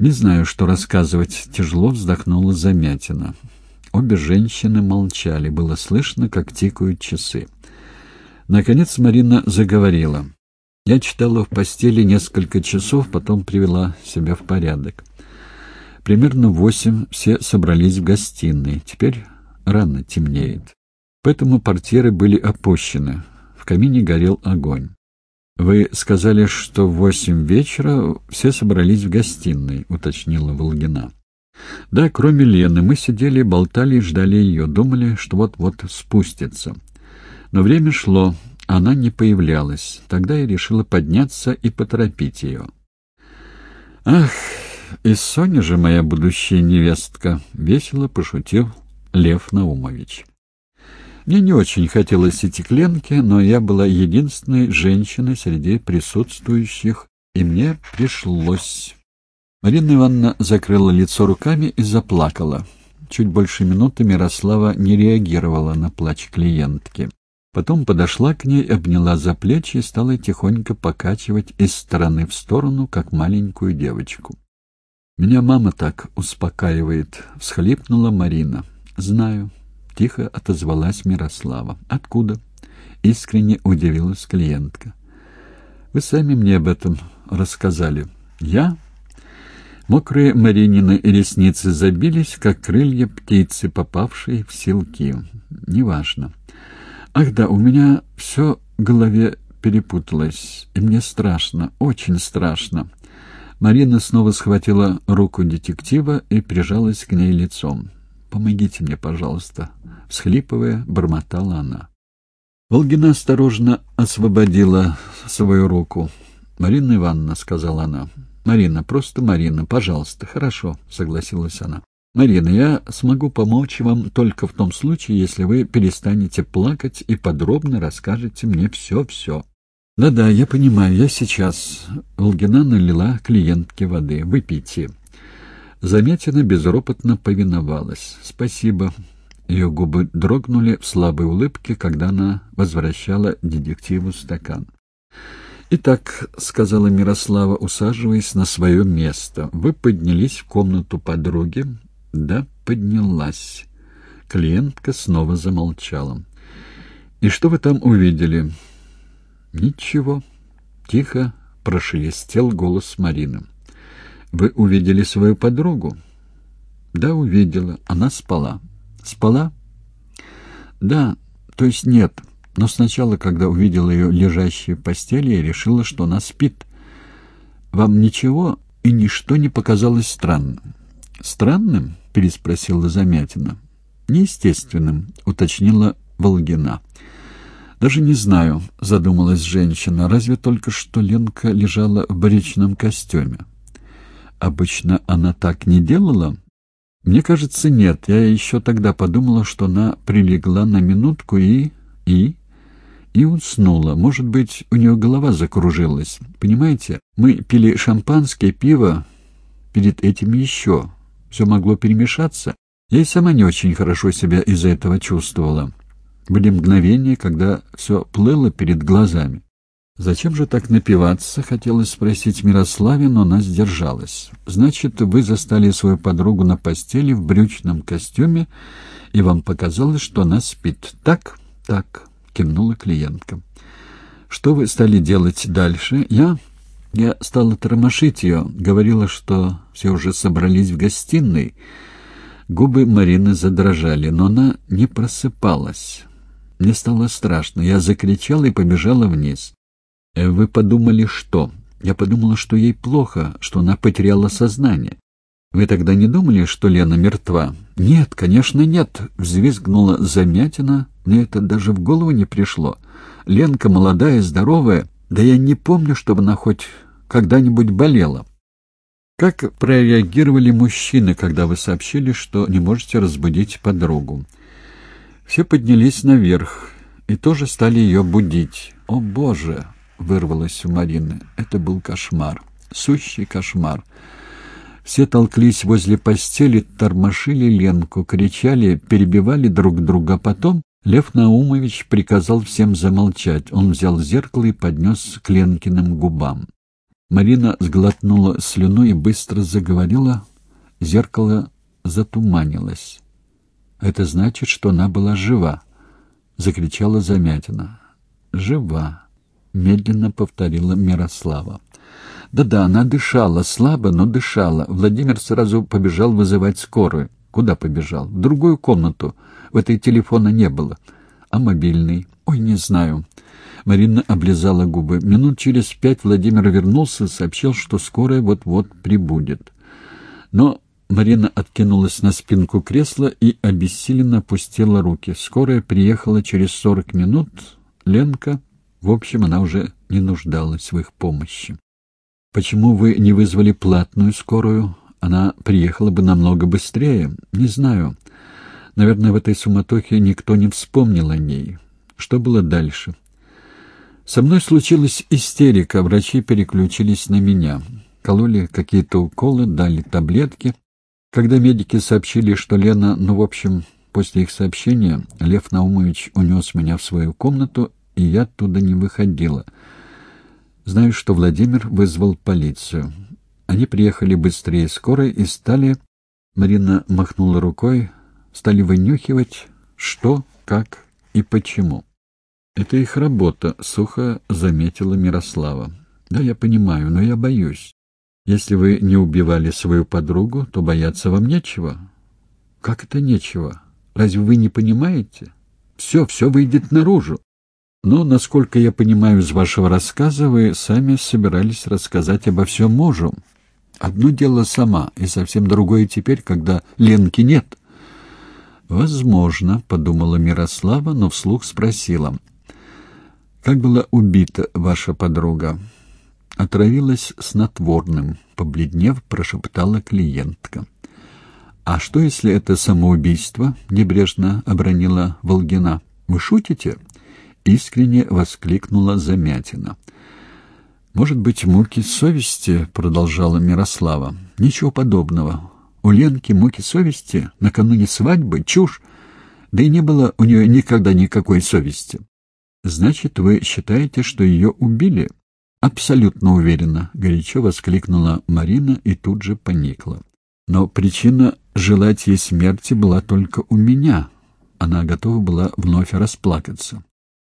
Не знаю, что рассказывать, тяжело вздохнула Замятина. Обе женщины молчали, было слышно, как тикают часы. Наконец Марина заговорила. Я читала в постели несколько часов, потом привела себя в порядок. Примерно в восемь все собрались в гостиной. Теперь рано темнеет. Поэтому портьеры были опущены. В камине горел огонь. «Вы сказали, что в восемь вечера все собрались в гостиной», — уточнила Волгина. «Да, кроме Лены. Мы сидели, болтали и ждали ее. Думали, что вот-вот спустится. Но время шло, она не появлялась. Тогда я решила подняться и поторопить ее». «Ах, и Соня же моя будущая невестка!» — весело пошутил Лев Наумович. Мне не очень хотелось идти к Ленке, но я была единственной женщиной среди присутствующих, и мне пришлось. Марина Ивановна закрыла лицо руками и заплакала. Чуть больше минуты Мирослава не реагировала на плач клиентки. Потом подошла к ней, обняла за плечи и стала тихонько покачивать из стороны в сторону, как маленькую девочку. «Меня мама так успокаивает», — всхлипнула Марина. «Знаю», — тихо отозвалась Мирослава. «Откуда?» — искренне удивилась клиентка. «Вы сами мне об этом рассказали». «Я?» Мокрые Маринины ресницы забились, как крылья птицы, попавшей в силки. «Неважно». «Ах да, у меня все в голове перепуталось, и мне страшно, очень страшно». Марина снова схватила руку детектива и прижалась к ней лицом. «Помогите мне, пожалуйста», — всхлипывая, бормотала она. Волгина осторожно освободила свою руку. «Марина Ивановна», — сказала она. «Марина, просто Марина, пожалуйста». «Хорошо», — согласилась она. «Марина, я смогу помочь вам только в том случае, если вы перестанете плакать и подробно расскажете мне все-все». «Да-да, я понимаю, я сейчас...» Волгина налила клиентке воды. «Выпейте». Заметина безропотно повиновалась. «Спасибо». Ее губы дрогнули в слабой улыбке, когда она возвращала детективу стакан. «Итак», — сказала Мирослава, усаживаясь на свое место, — «вы поднялись в комнату подруги?» «Да, поднялась». Клиентка снова замолчала. «И что вы там увидели?» «Ничего». Тихо прошелестел голос Марины. Вы увидели свою подругу? Да, увидела. Она спала. Спала? Да, то есть нет. Но сначала, когда увидела ее лежащей в постели, я решила, что она спит. Вам ничего и ничто не показалось странным. Странным? переспросила Замятина. Неестественным, уточнила Волгина. «Даже не знаю», — задумалась женщина, — «разве только что Ленка лежала в брючном костюме. Обычно она так не делала? Мне кажется, нет. Я еще тогда подумала, что она прилегла на минутку и... и... и уснула. Может быть, у нее голова закружилась. Понимаете, мы пили шампанское, пиво, перед этим еще. Все могло перемешаться. Я и сама не очень хорошо себя из-за этого чувствовала. Были мгновения, когда все плыло перед глазами. «Зачем же так напиваться?» — хотелось спросить Мирославе, но она сдержалась. «Значит, вы застали свою подругу на постели в брючном костюме, и вам показалось, что она спит. Так?» «Так», — кивнула клиентка. «Что вы стали делать дальше?» «Я...» «Я стала тормошить ее, говорила, что все уже собрались в гостиной». Губы Марины задрожали, но она не просыпалась. Мне стало страшно. Я закричала и побежала вниз. Э, «Вы подумали, что?» «Я подумала, что ей плохо, что она потеряла сознание. Вы тогда не думали, что Лена мертва?» «Нет, конечно, нет», — взвизгнула Замятина. «Мне это даже в голову не пришло. Ленка молодая, здоровая, да я не помню, чтобы она хоть когда-нибудь болела». «Как прореагировали мужчины, когда вы сообщили, что не можете разбудить подругу?» Все поднялись наверх и тоже стали ее будить. «О, Боже!» Вырвалось у Марины. Это был кошмар. Сущий кошмар. Все толклись возле постели, тормошили Ленку, кричали, перебивали друг друга. Потом Лев Наумович приказал всем замолчать. Он взял зеркало и поднес к Ленкиным губам. Марина сглотнула слюну и быстро заговорила. Зеркало затуманилось. «Это значит, что она была жива!» — закричала Замятина. «Жива!» — медленно повторила Мирослава. «Да-да, она дышала, слабо, но дышала. Владимир сразу побежал вызывать скорую. Куда побежал? В другую комнату. В этой телефона не было. А мобильный? Ой, не знаю». Марина облизала губы. Минут через пять Владимир вернулся и сообщил, что скорая вот-вот прибудет. Но Марина откинулась на спинку кресла и обессиленно опустила руки. Скорая приехала через сорок минут. Ленка, в общем, она уже не нуждалась в их помощи. «Почему вы не вызвали платную скорую? Она приехала бы намного быстрее. Не знаю. Наверное, в этой суматохе никто не вспомнил о ней. Что было дальше?» Со мной случилась истерика, врачи переключились на меня. Кололи какие-то уколы, дали таблетки. Когда медики сообщили, что Лена, ну, в общем, после их сообщения, Лев Наумович унес меня в свою комнату, и я оттуда не выходила. Знаю, что Владимир вызвал полицию. Они приехали быстрее скорой и стали... Марина махнула рукой, стали вынюхивать, что, как и почему. «Это их работа», — сухо заметила Мирослава. «Да, я понимаю, но я боюсь. Если вы не убивали свою подругу, то бояться вам нечего». «Как это нечего? Разве вы не понимаете? Все, все выйдет наружу. Но, насколько я понимаю из вашего рассказа, вы сами собирались рассказать обо всем мужу. Одно дело сама, и совсем другое теперь, когда Ленки нет». «Возможно», — подумала Мирослава, но вслух спросила. «Как была убита ваша подруга?» «Отравилась снотворным», — побледнев, прошептала клиентка. «А что, если это самоубийство?» — небрежно обронила Волгина. «Вы шутите?» — искренне воскликнула Замятина. «Может быть, муки совести?» — продолжала Мирослава. «Ничего подобного. У Ленки муки совести накануне свадьбы — чушь. Да и не было у нее никогда никакой совести. «Значит, вы считаете, что ее убили?» «Абсолютно уверена», — горячо воскликнула Марина и тут же поникла. «Но причина желать ей смерти была только у меня». Она готова была вновь расплакаться.